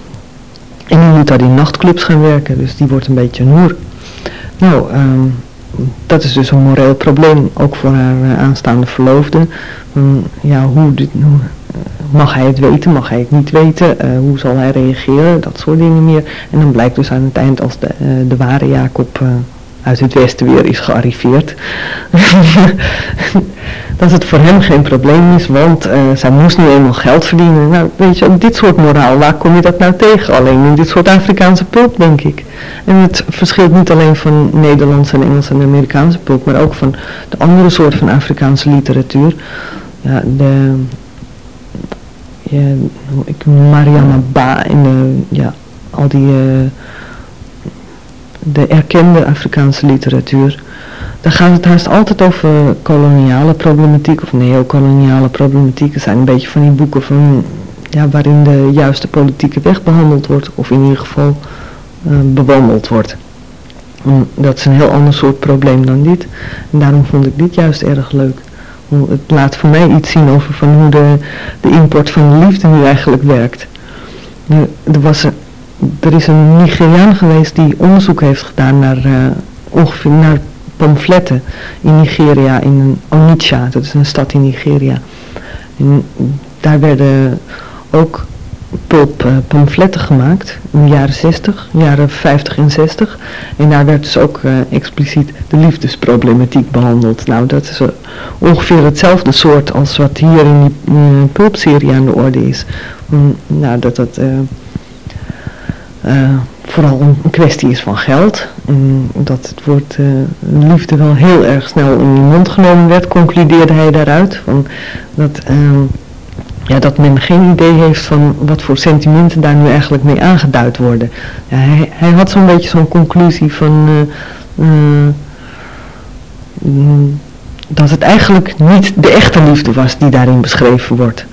En die moet daar in nachtclubs gaan werken, dus die wordt een beetje een hoer. Nou, ehm, dat is dus een moreel probleem, ook voor haar uh, aanstaande verloofde. ja, hoe, dit, hoe, mag hij het weten, mag hij het niet weten, uh, hoe zal hij reageren, dat soort dingen meer. En dan blijkt dus aan het eind als de, de ware Jacob uit het westen weer is gearriveerd. dat het voor hem geen probleem is, want uh, zij moest nu eenmaal geld verdienen. Nou, weet je, dit soort moraal, waar kom je dat nou tegen? Alleen in dit soort Afrikaanse pulp, denk ik. En het verschilt niet alleen van Nederlandse en Engelse en Amerikaanse pulp, maar ook van de andere soort van Afrikaanse literatuur. Ja, de... Ja, Ba en de, ja, al die... Uh, de erkende Afrikaanse literatuur, dan gaat het haast altijd over koloniale problematiek of neocoloniale problematiek. Het zijn een beetje van die boeken van, ja, waarin de juiste politieke weg behandeld wordt, of in ieder geval uh, bewandeld wordt. dat is een heel ander soort probleem dan dit. En daarom vond ik dit juist erg leuk. Het laat voor mij iets zien over van hoe de, de import van de liefde nu eigenlijk werkt. Er was een, er is een Nigeriaan geweest die onderzoek heeft gedaan naar uh, ongeveer naar pamfletten in Nigeria, in Onitsha, dat is een stad in Nigeria. En daar werden ook pulp pamfletten gemaakt in de jaren 60, jaren 50 en 60. En daar werd dus ook uh, expliciet de liefdesproblematiek behandeld. Nou, dat is ongeveer hetzelfde soort als wat hier in die pulpserie aan de orde is. Um, nou, dat dat uh, vooral een kwestie is van geld. En dat het woord uh, liefde wel heel erg snel in de mond genomen werd, concludeerde hij daaruit. Van dat, uh, ja, dat men geen idee heeft van wat voor sentimenten daar nu eigenlijk mee aangeduid worden. Hij, hij had zo'n beetje zo'n conclusie van dat het eigenlijk niet de echte liefde was die daarin beschreven wordt.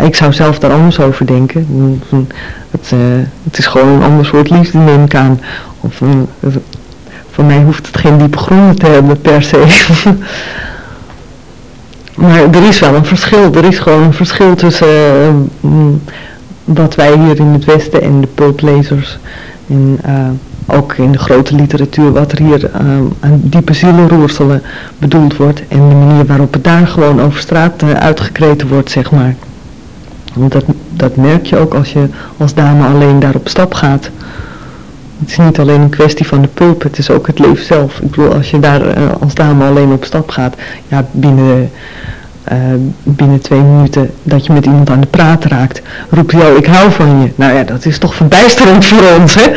Ik zou zelf daar anders over denken. Het, uh, het is gewoon een ander soort liefde, neem ik aan. Of, uh, voor mij hoeft het geen diepe gronden te hebben per se. maar er is wel een verschil. Er is gewoon een verschil tussen uh, wat wij hier in het Westen en de pulplezers en ook in de grote literatuur wat er hier aan diepe zielenroerselen bedoeld wordt en de manier waarop het daar gewoon over straat uitgekreten wordt, zeg maar. Want dat, dat merk je ook als je als dame alleen daar op stap gaat. Het is niet alleen een kwestie van de pulp, het is ook het leven zelf. Ik bedoel, als je daar uh, als dame alleen op stap gaat, ja, binnen, uh, binnen twee minuten dat je met iemand aan de praat raakt, roep je, oh, ik hou van je. Nou ja, dat is toch verbijsterend voor ons, hè?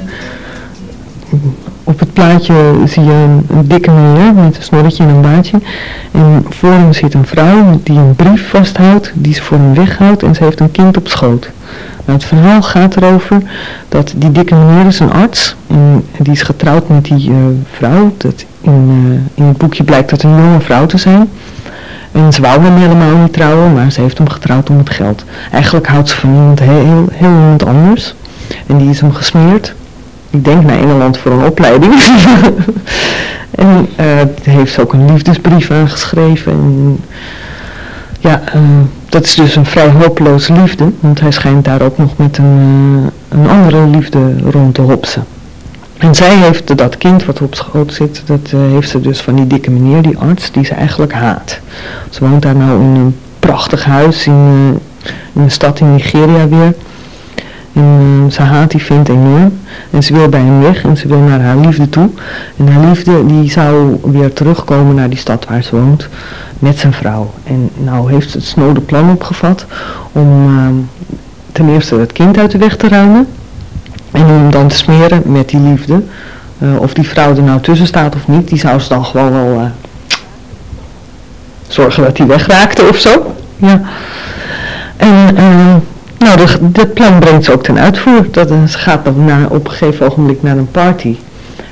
Plaatje zie je een, een dikke meneer met een snorretje en een baardje. En voor hem zit een vrouw die een brief vasthoudt, die ze voor hem weghoudt en ze heeft een kind op schoot. Nou, het verhaal gaat erover dat die dikke meneer is een arts en die is getrouwd met die uh, vrouw. Dat in, uh, in het boekje blijkt dat een jonge vrouw te zijn. En ze wou hem helemaal niet trouwen, maar ze heeft hem getrouwd om het geld. Eigenlijk houdt ze van iemand heel, heel, heel iemand anders. En die is hem gesmeerd. Ik denk naar Engeland voor een opleiding. en uh, heeft ze ook een liefdesbrief aangeschreven. En, ja, uh, dat is dus een vrij hopeloze liefde. Want hij schijnt daar ook nog met een, uh, een andere liefde rond te hopsen. En zij heeft dat kind wat op schoot zit, dat heeft ze dus van die dikke meneer, die arts, die ze eigenlijk haat. Ze woont daar nou in een prachtig huis in, in een stad in Nigeria weer. En uh, ze haat die vent enorm. En ze wil bij hem weg en ze wil naar haar liefde toe. En haar liefde die zou weer terugkomen naar die stad waar ze woont. Met zijn vrouw. En nou heeft het snode plan opgevat om uh, ten eerste het kind uit de weg te ruimen. En om dan te smeren met die liefde. Uh, of die vrouw er nou tussen staat of niet, die zou ze dan gewoon wel zorgen dat hij wegraakte of zo. Ja. En nou, dat plan brengt ze ook ten uitvoer. Dat, ze gaat dan op een gegeven ogenblik naar een party.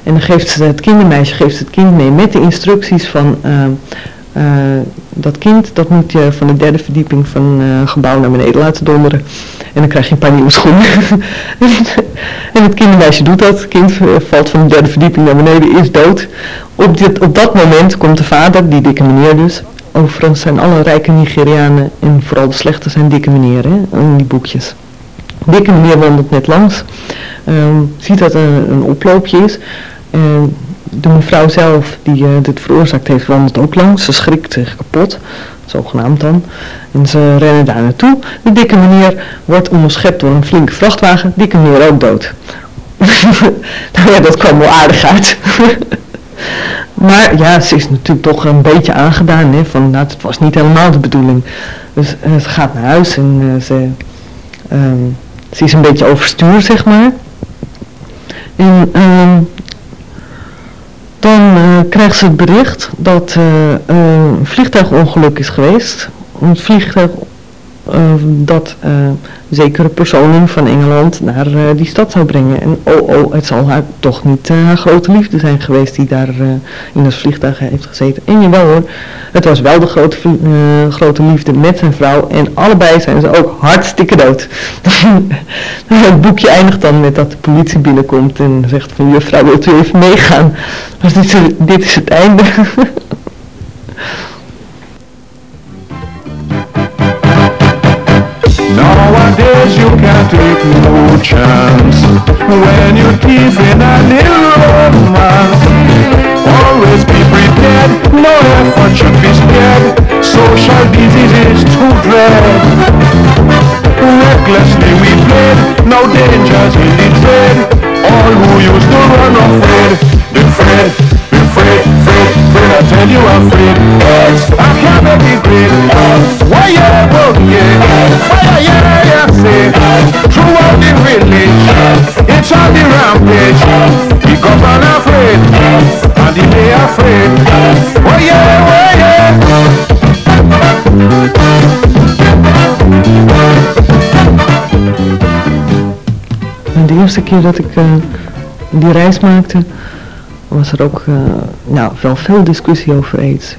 En dan geeft ze het kindermeisje geeft het kind mee met de instructies van uh, uh, dat kind, dat moet je van de derde verdieping van een gebouw naar beneden laten donderen. En dan krijg je een paar nieuwe schoenen. en het kindermeisje doet dat. Het kind valt van de derde verdieping naar beneden, is dood. Op, dit, op dat moment komt de vader, die dikke meneer dus, Overigens zijn alle rijke Nigerianen en vooral de slechte zijn dikke meneeren in die boekjes. Dikke meneer wandelt net langs, um, ziet dat er een oploopje is. Uh, de mevrouw zelf die uh, dit veroorzaakt heeft wandelt ook langs. Ze schrikt zich kapot, zogenaamd dan. En ze rennen daar naartoe. De dikke meneer wordt onderschept door een flinke vrachtwagen. Dikke meneer ook dood. nou ja, dat kwam wel aardig uit. Maar ja, ze is natuurlijk toch een beetje aangedaan. Hè, van, nou, het was niet helemaal de bedoeling. Dus uh, ze gaat naar huis en uh, ze, um, ze is een beetje overstuur, zeg maar. En um, dan uh, krijgt ze het bericht dat een vliegtuigongeluk is geweest. Een vliegtuig dat zekere personen van Engeland naar uh, die stad zou brengen. En oh oh, het zal haar toch niet haar grote liefde zijn geweest die daar in dat vliegtuig heeft gezeten. En jawel hoor, het was wel de grote, grote liefde met zijn vrouw en allebei zijn ze ook hartstikke dood. het boekje eindigt dan met dat de politie binnenkomt en zegt van juffrouw wilt u even meegaan? Dit, dit is het einde. Nowadays you can't take no chance. When you're teasing a little romance Always be prepared, no effort should be spared. Social diseases to dread. Recklessly we played, now dangers in the trade All who used to run afraid, afraid, afraid I tell you I'm afraid Yes, I can't make it great Why yeah, oh yeah, why yeah, yeah, say Throughout the village, it's on the rampage. He comes unafraid, and he may afraid Oh yeah, oh yeah. En de eerste keer dat ik uh, die reis maakte, was er ook uh, nou, wel veel discussie over aids.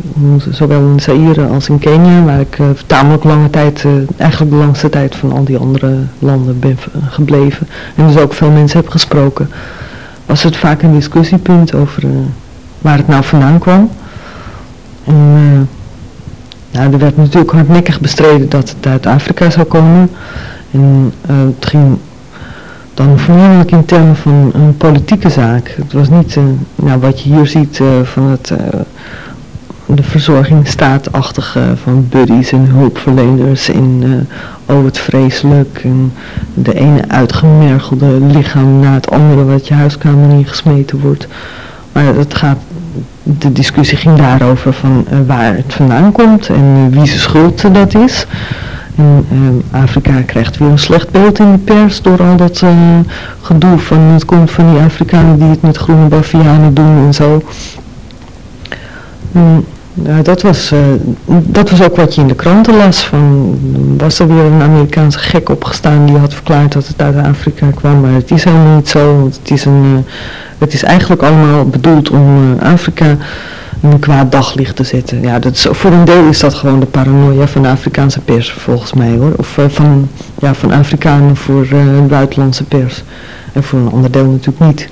Zowel in Zaire als in Kenia, waar ik uh, tamelijk lange tijd, uh, eigenlijk de langste tijd van al die andere landen ben gebleven. En dus ook veel mensen heb gesproken. Was het vaak een discussiepunt over waar het nou vandaan kwam. En nou, er werd natuurlijk hardnekkig bestreden dat het uit Afrika zou komen. En het ging dan voornamelijk in termen van een politieke zaak. Het was niet uh, nou, wat je hier ziet uh, van het, uh, de verzorging staatachtige van buddies en hulpverleners en oh het vreselijk en de ene uitgemergelde lichaam na het andere wat je huiskamer ingesmeten wordt. Maar het gaat, de discussie ging daarover van waar het vandaan komt en wie zijn schuld dat is. En uh, Afrika krijgt weer een slecht beeld in de pers door al dat uh, gedoe van het komt van die Afrikanen die het met groene bavianen doen en zo. Ja, dat, was, uh, dat was ook wat je in de kranten las. Van, was er weer een Amerikaanse gek opgestaan die had verklaard dat het uit Afrika kwam. Maar het is helemaal niet zo. Het is, een, het is eigenlijk allemaal bedoeld om Afrika een kwaad daglicht te zetten. Ja, dat is, voor een deel is dat gewoon de paranoia van de Afrikaanse pers volgens mij hoor. Of uh, van, ja, van Afrikanen voor uh, buitenlandse pers. En voor een ander deel natuurlijk niet.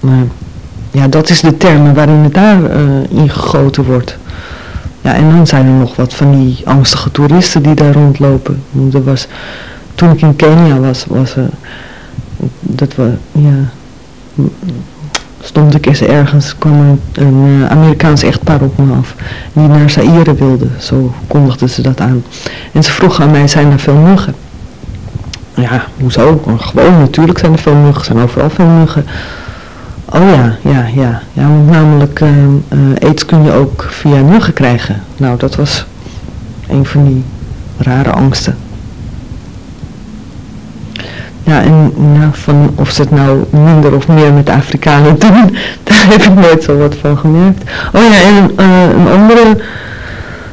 Maar ja, dat is de termen waarin het daar uh, ingegoten wordt. Ja, en dan zijn er nog wat van die angstige toeristen die daar rondlopen. Er was, toen ik in Kenia was, was dat we, ja, stond ik eens ergens, kwam een, een uh, Amerikaans echtpaar op me af, die naar Zaire wilde, zo kondigden ze dat aan. En ze vroegen aan mij, zijn er veel muggen? ja, hoezo? Gewoon, natuurlijk zijn er veel muggen, zijn overal veel muggen. Oh ja, ja, ja. Ja, want namelijk uh, aids kun je ook via muggen krijgen. Nou, dat was een van die rare angsten. Ja, en van of ze het nou minder of meer met Afrikanen doen, daar heb ik nooit zo wat van gemerkt. Oh ja, en uh, een andere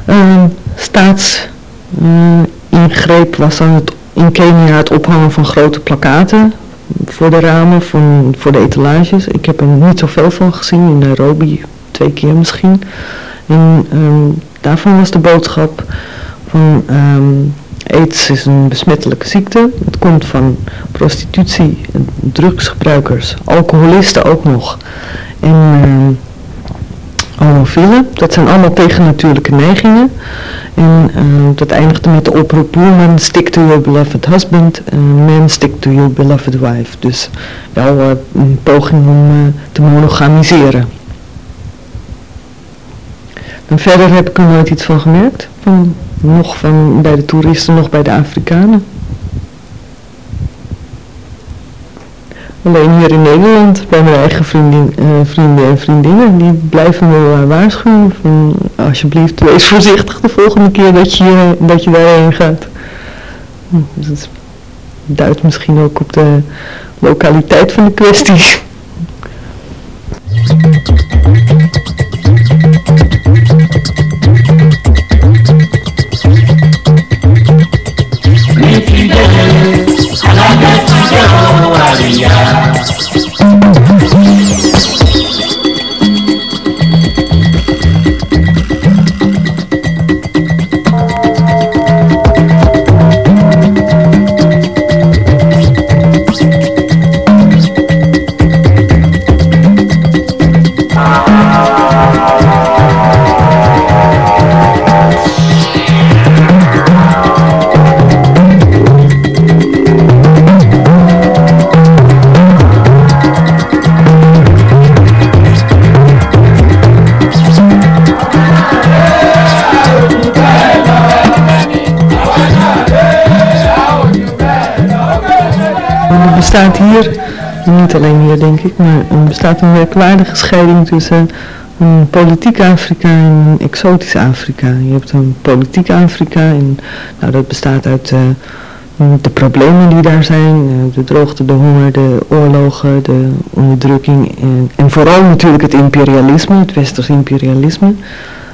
uh, staatsingreep was dan het, in Kenia het ophangen van grote plakaten voor de ramen, van, voor de etalages. Ik heb er niet zoveel van gezien, in Nairobi twee keer misschien. En um, daarvan was de boodschap van um, AIDS is een besmettelijke ziekte. Het komt van prostitutie, drugsgebruikers, alcoholisten ook nog. En uh, homofielen, dat zijn allemaal tegennatuurlijke neigingen. En uh, dat eindigde met de oproep woman stick to your beloved husband, uh, man stick to your beloved wife. Dus wel uh, een poging om te monogamiseren. En verder heb ik er nooit iets van gemerkt. Nog van bij de toeristen, nog bij de Afrikanen. Alleen hier in Nederland, bij mijn eigen vriendin, uh, vrienden en vriendinnen, die blijven me waarschuwen van alsjeblieft wees voorzichtig de volgende keer dat je, dat je daarheen gaat. Dus het duidt misschien ook op de lokaliteit van de kwestie. Navidad. Bestaat hier, niet alleen hier denk ik, maar er bestaat een merkwaardige scheiding tussen een politiek Afrika en een exotisch Afrika. Je hebt een politiek Afrika en nou, dat bestaat uit uh, de problemen die daar zijn, uh, de droogte, de honger, de oorlogen, de onderdrukking en, vooral natuurlijk het imperialisme, het westers imperialisme.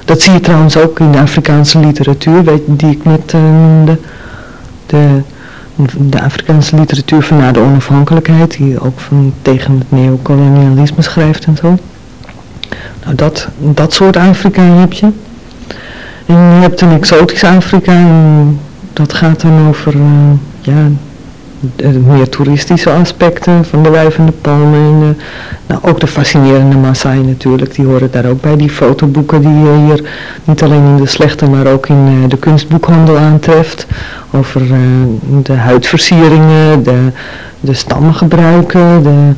Dat zie je trouwens ook in de Afrikaanse literatuur, die ik net uh. De, de Afrikaanse literatuur van na de onafhankelijkheid, die ook van, tegen het neocolonialisme schrijft en zo. Nou, dat, dat soort Afrika heb je. En je hebt een exotisch Afrika en dat gaat dan over uh, ja, meer toeristische aspecten van de wuivende palmen. En de, nou, ook de fascinerende Maasai natuurlijk, die horen daar ook bij. Die fotoboeken die je hier niet alleen in de slechte, maar ook in uh, de kunstboekhandel aantreft. Over de huidversieringen, de, de stammengebruiken, de,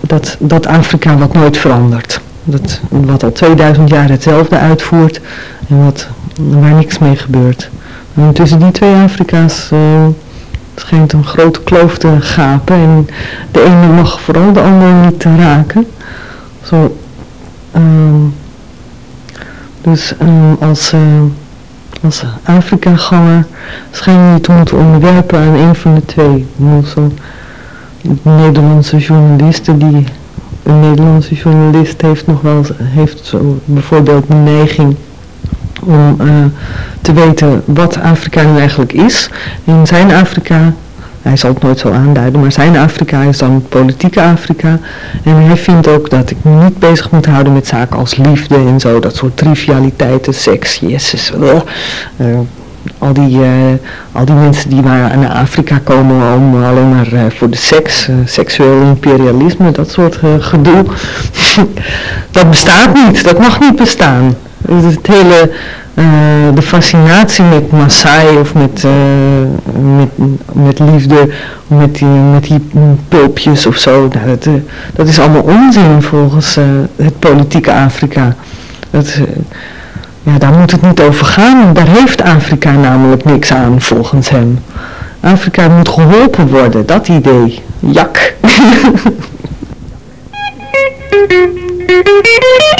dat, dat Afrika wat nooit verandert. Dat, wat al 2000 jaar hetzelfde uitvoert en wat, waar niks mee gebeurt. En tussen die twee Afrika's... Schijnt een grote kloof te gapen en de ene mag vooral de andere niet raken. Zo, um, dus um, als, uh, als Afrika-ganger schijn je te moeten onderwerpen aan een van de twee. Zo, Nederlandse journalisten die een Nederlandse journalist heeft nog wel heeft zo bijvoorbeeld de neiging om uh, te weten wat Afrika nu eigenlijk is. In zijn Afrika, hij zal het nooit zo aanduiden, maar zijn Afrika is dan politieke Afrika. En hij vindt ook dat ik me niet bezig moet houden met zaken als liefde en zo, dat soort trivialiteiten, seks, jezus, uh, al die, al die mensen die naar Afrika komen om alleen maar voor de seks, seksueel imperialisme, dat soort gedoe. dat bestaat niet, dat mag niet bestaan. Het hele, uh, de fascinatie met Maasai of met, uh, met, met liefde, met die, met die pulpjes of zo, dat, uh, dat is allemaal onzin volgens het politieke Afrika. Dat, ja, daar moet het niet over gaan, daar heeft Afrika namelijk niks aan volgens hem. Afrika moet geholpen worden, dat idee. Jak.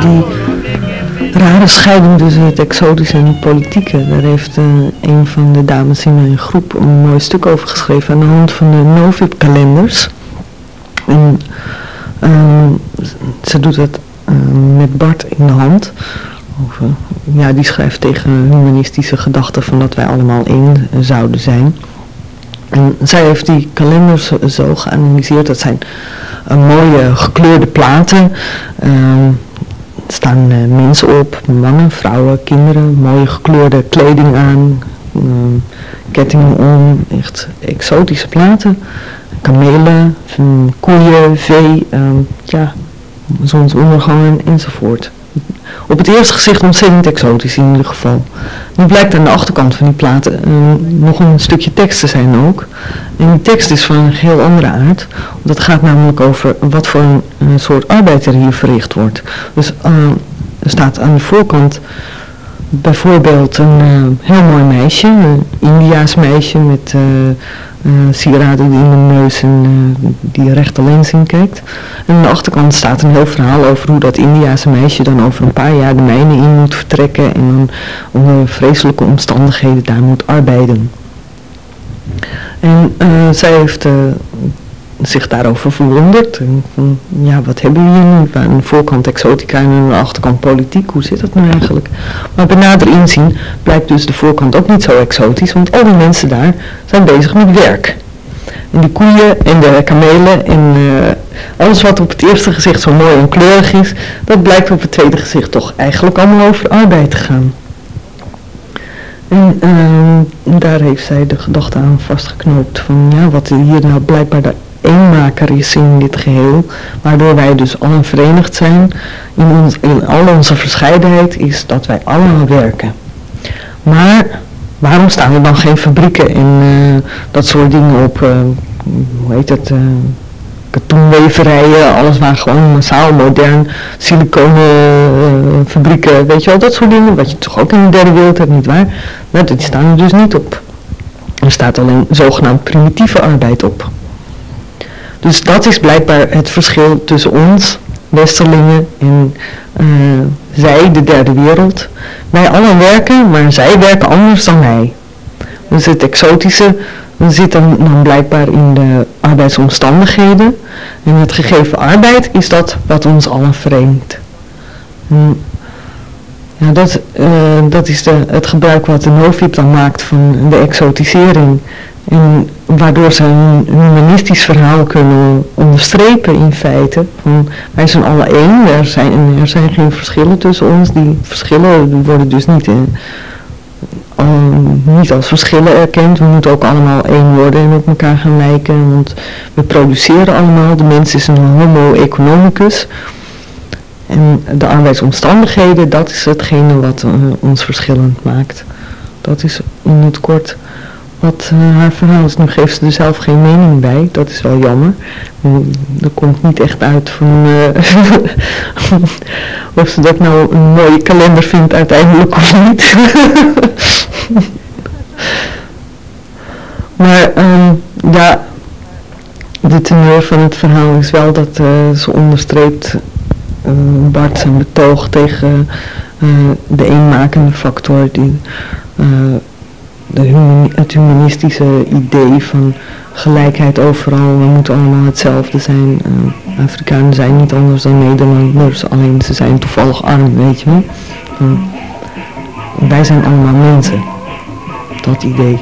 die rare scheiding tussen het exotische en het politieke. Daar heeft uh, een van de dames in mijn groep een mooi stuk over geschreven aan de hand van de Novib-kalenders. En uh, ze doet dat uh, met Bart in de hand. Ja, die schrijft tegen humanistische gedachten van dat wij allemaal één zouden zijn. En zij heeft die kalenders zo geanalyseerd. Dat zijn mooie gekleurde platen. Er staan uh, mensen op, mannen, vrouwen, kinderen, mooie gekleurde kleding aan, uh, kettingen om, echt exotische platen, kamelen, koeien, vee, uh, ja, zonsondergangen enzovoort. Op het eerste gezicht ontzettend exotisch in ieder geval. Nu blijkt aan de achterkant van die platen nog een stukje tekst te zijn ook. En die tekst is van een heel andere aard. Dat gaat namelijk over wat voor een, soort arbeid er hier verricht wordt. Dus uh, er staat aan de voorkant bijvoorbeeld een uh, heel mooi meisje, een Indiaas meisje met sieraden in de neus en die recht lens in kijkt. En aan de achterkant staat een heel verhaal over hoe dat Indiaanse meisje dan over een paar jaar de mijnen in moet vertrekken en dan onder vreselijke omstandigheden daar moet arbeiden. En uh, zij heeft uh, zich daarover verwonderd. Ja, wat hebben we hier nu? De voorkant exotica en de achterkant politiek. Hoe zit dat nou eigenlijk? Maar bij nader inzien blijkt dus de voorkant ook niet zo exotisch. Want al die mensen daar zijn bezig met werk. En die koeien en de kamelen en uh, alles wat op het eerste gezicht zo mooi en kleurig is, dat blijkt op het tweede gezicht toch eigenlijk allemaal over arbeid te gaan. En uh, daar heeft zij de gedachte aan vastgeknoopt van ja, wat hier nou blijkbaar de eenmaker is in dit geheel, waardoor wij dus allen verenigd zijn in, in al onze verscheidenheid, is dat wij allemaal werken. Maar waarom staan er dan geen fabrieken en uh, dat soort dingen op, uh, hoe heet het, uh, katoenweverijen, alles waar gewoon massaal, modern, siliconen fabrieken, weet je wel, dat soort dingen, wat je toch ook in de derde wereld hebt, niet waar? Nou, die staan er dus niet op. Er staat alleen zogenaamd primitieve arbeid op. Dus dat is blijkbaar het verschil tussen ons, Westerlingen, en uh, zij, de derde wereld. Wij allen werken, maar zij werken anders dan wij. Dus het exotische zit dan, dan blijkbaar in de arbeidsomstandigheden. En het gegeven arbeid is dat wat ons allen verenigt. En, ja, dat, uh, dat is de, het gebruik wat de NOVIP dan maakt van de exotisering. En waardoor ze een humanistisch verhaal kunnen onderstrepen in feite. Wij zijn alle één, er zijn, er zijn geen verschillen tussen ons. Die verschillen worden dus niet, in, uh, niet als verschillen erkend. We moeten ook allemaal één worden en op elkaar gaan lijken. Want we produceren allemaal. De mens is een homo economicus. En de arbeidsomstandigheden, dat is hetgene wat uh, ons verschillend maakt. Dat is in het kort wat uh, haar verhaal is. Nu geeft ze er zelf geen mening bij, dat is wel jammer. Er komt niet echt uit van uh, of ze dat nou een mooie kalender vindt uiteindelijk of niet. maar um, ja, de teneur van het verhaal is wel dat uh, ze onderstreept Bart zijn betoog tegen de eenmakende factor die het humanistische idee van gelijkheid overal, we moeten allemaal hetzelfde zijn. Eh, Afrikanen zijn niet anders dan Nederlanders, dus alleen ze zijn toevallig arm, weet je wel. Eh, wij zijn allemaal mensen. Dat idee.